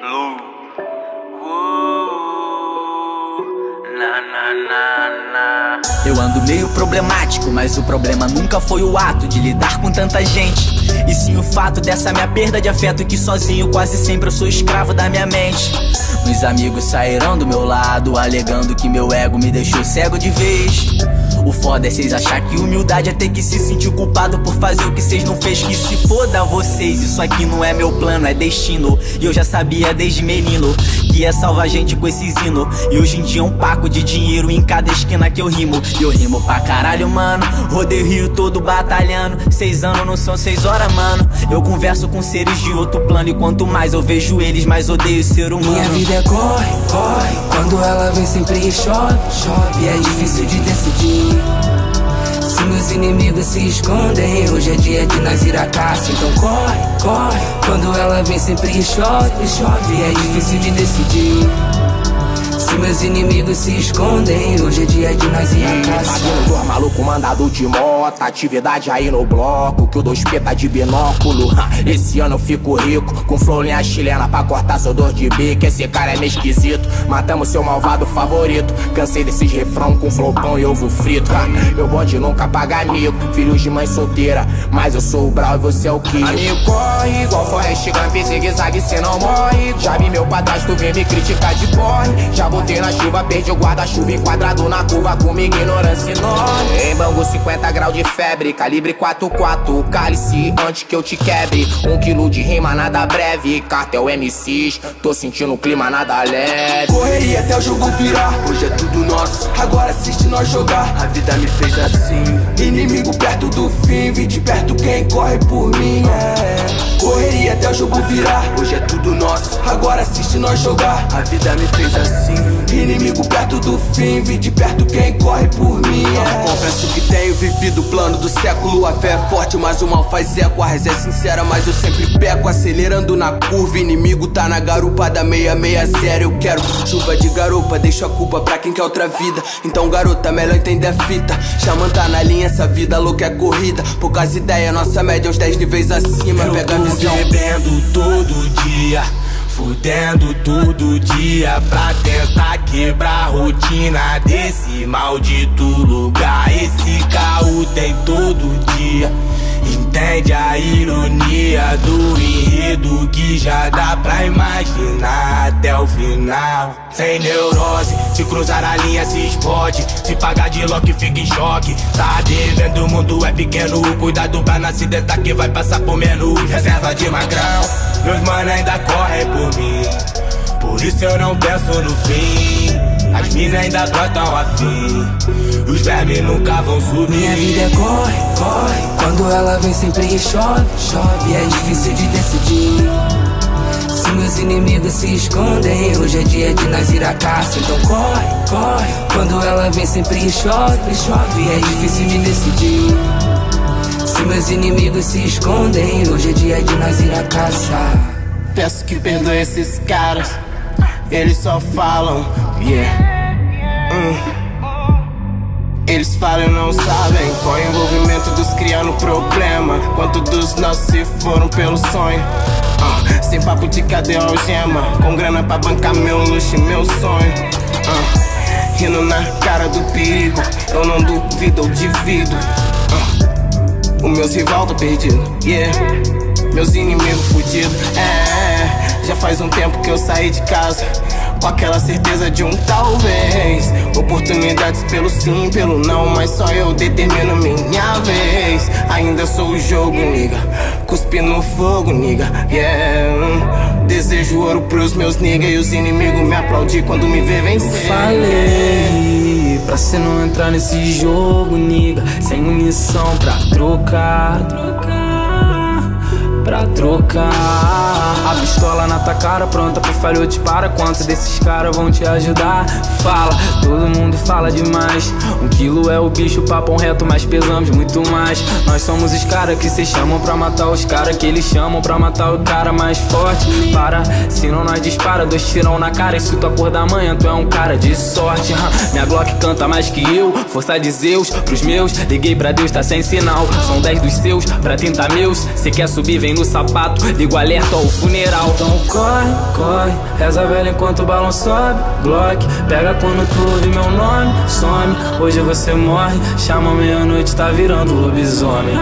Lu. Eu ando meio problemático, mas o problema nunca foi o ato de lidar com tanta gente. E sim o fato dessa minha perda de afeto que sozinho quase sempre eu sou escravo da minha mente. Meus amigos saíram do meu lado, alegando que meu ego me deixou cego de vez. O foda é cês achar que humildade é ter que se sentir culpado por fazer o que cês não fez. Que se foda vocês, isso aqui não é meu plano, é destino. E eu já sabia desde menino que ia salvar gente com esses hino. E hoje em dia é um paco de dinheiro em cada esquina que eu rimo. E eu rimo pra caralho, mano. Rodei o rio todo batalhando. Seis anos não são seis horas, mano. Eu converso com seres de outro plano. E quanto mais eu vejo eles, mais odeio ser humano. Minha vida é corre, corre. Quando ela vem, sempre chove, chove. E é difícil de decidir. Se meus inimigos se escondem, hoje é dia de nós ir à caça. Então corre, corre. Quando ela vem, sempre chove, chove. E é difícil de decidir. Se meus inimigos se escondem, hoje é dia de nós ir à caça. Maluco mandado de mota, atividade aí no bloco, que o dois P tá de binóculo. Ha, Esse ano eu fico rico, com florinha chilena pra cortar seu dor de bico. Esse cara é meio esquisito, matamos seu malvado favorito. Cansei desses refrão com flopão e ovo frito. Ha, Meu bonde nunca paga amigo, filhos de mãe solteira, mas eu sou o Brau e você é o Kid. Amigo corre, igual Forrest Gump, zigue-zague, cê não morre. Já vi meu padrasto vir me criticar de porre. Já botei na chuva, perdi o guarda-chuva enquadrado na curva com minha ignorância enorme. Em Bangu, 50 graus de febre, calibre 44, cálice antes que eu te quebre. Um quilo de rima nada breve, cartel MCs, tô sentindo o clima nada leve. Correria até o jogo virar, hoje é tudo nosso. Agora assiste nós jogar, a vida me fez assim. Inimigo perto do fim, vi de perto quem corre por mim. É. Correria até o jogo virar, hoje é tudo nosso. Agora assiste nós jogar, a vida me fez assim. Inimigo perto do fim, vi de perto quem corre por mim. É. Confesso que tenho vivido o plano do século. A fé é forte, mas o mal faz eco. A reza é sincera, mas eu sempre peco. Acelerando na curva, inimigo tá na garupa da 660. Eu quero chuva de garupa, deixo a culpa pra quem quer outra vida. Então, garota, melhor entender a fita. Xamã tá na linha, essa vida louca é corrida. Poucas ideias, nossa média é uns 10 níveis acima. Pega bebendo todo dia, fudendo todo dia pra tentar quebrar a rotina desse maldito lugar. Esse carro tem todo dia. Entende a ironia do enredo que já dá pra imaginar até o final. Sem neurose, se cruzar a linha se explode. Se pagar de lock fica em choque. Tá devendo, o mundo é pequeno. Cuidado pra não acidentar que vai passar por menos. Reserva de magrão, meus mano ainda correm por mim. Por isso eu não penso no fim. As minas ainda botam afim. Os vermes nunca vão subir. Minha vida é corre, corre. Quando ela vem, sempre chove, chove. E é difícil de decidir. Se meus inimigos se escondem, hoje é dia de nós ir à caça. Então corre, corre. Quando ela vem, sempre chove, chove. E é difícil de decidir. Se meus inimigos se escondem, hoje é dia de nós ir à caça. Peço que perdoe esses caras. Eles só falam, yeah. Hum. Eles falam e não sabem qual é o envolvimento dos criando problema. Quanto dos nossos se foram pelo sonho. Ah, sem papo de cadê a algema? Com grana pra bancar meu luxo e meu sonho. Ah, rindo na cara do perigo. Eu não duvido, eu divido. Ah, o meus rival tá perdido, yeah. Meus inimigos fudidos, é. Já faz um tempo que eu saí de casa. Com aquela certeza de um talvez. Oportunidades pelo sim, pelo não. Mas só eu determino minha vez. Ainda sou o jogo, niga. Cuspi no fogo, niga. Yeah. Desejo ouro pros meus nigga. E os inimigos me aplaudir quando me vê vencer. Falei pra cê não entrar nesse jogo, niga. Sem munição pra trocar. Pra trocar. A pistola na tua cara, pronta pro falho dispara. Quantos desses caras vão te ajudar? Fala, todo mundo fala demais. Um quilo é o bicho, papo reto, mas pesamos muito mais. Nós somos os caras que cê chamam pra matar os caras que eles chamam pra matar o cara mais forte. Para, senão nós dispara, dois tirão na cara. E se tu acordar amanhã, tu é um cara de sorte. Ha, Minha Glock canta mais que eu, força de Zeus pros meus. Liguei pra Deus, tá sem sinal. São 10 dos seus pra 30 meus. Cê quer subir, vem no sapato. Ligo alerta ao funeral. General. Então corre, corre, reza velha enquanto o balão sobe. Glock, pega quando tu ouve meu nome, some. Hoje você morre, chama meia-noite, tá virando lobisomem.